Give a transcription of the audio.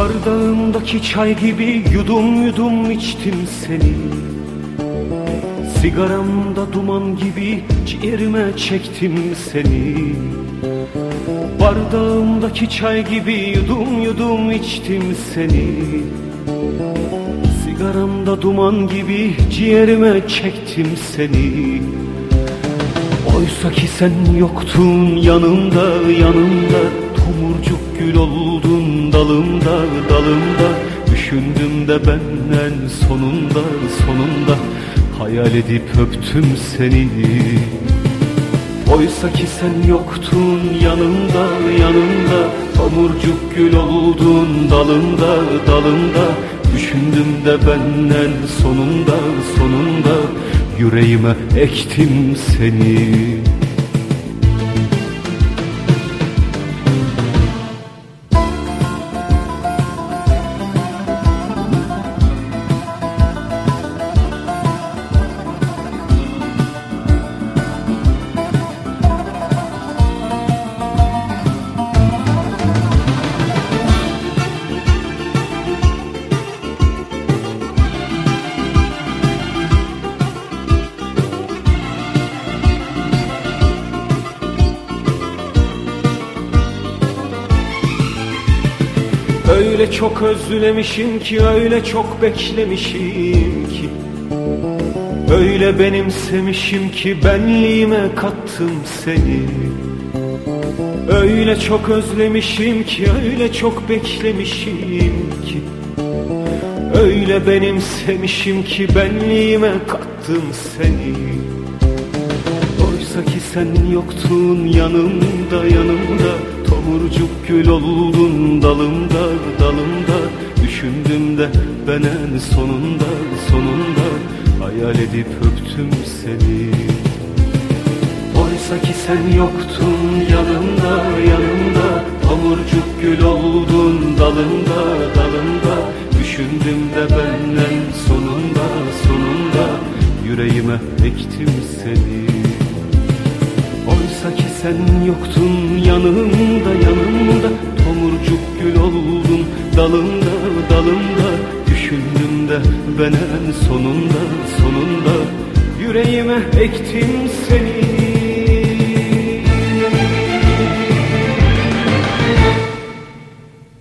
Bardağımdaki çay gibi yudum yudum içtim seni. Sigaramda duman gibi ciğerime çektim seni. Bardağımdaki çay gibi yudum yudum içtim seni. Sigaramda duman gibi ciğerime çektim seni. Oysa ki sen yoktun yanımda yanımda Tomurcuk gül oldun dalımda dalımda. Düşündüm de ben en sonunda sonunda. Hayal edip öptüm seni. Oysa ki sen yoktun yanımda yanımda. Tomurcuk gül oldun dalımda dalımda Düşündüm de ben en sonunda sonunda. Yüreğime ektim seni Öyle çok özlemişim ki öyle çok beklemişim ki. Öyle benimsemişim ki benliğime kattım seni. Öyle çok özlemişim ki öyle çok beklemişim ki. Öyle benimsemişim ki benliğime kattım seni. Oysa ki sen yoktun yanımda yanımda Tomurcuk gül oldun dalımda dalımda. Düşündüm de ben en sonunda sonunda Hayal edip öptüm seni. Oysa ki sen yoktun yanımda yanımda. Tomurcuk gül oldun dalımda dalımda. Düşündüm de ben en sonunda sonunda. Yüreğime ektim seni sen yoktun yanımda yanımda. Tomurcuk gül oldun dalımda dalımda Düşündüm de ben en sonunda sonunda. Yüreğime ektim seni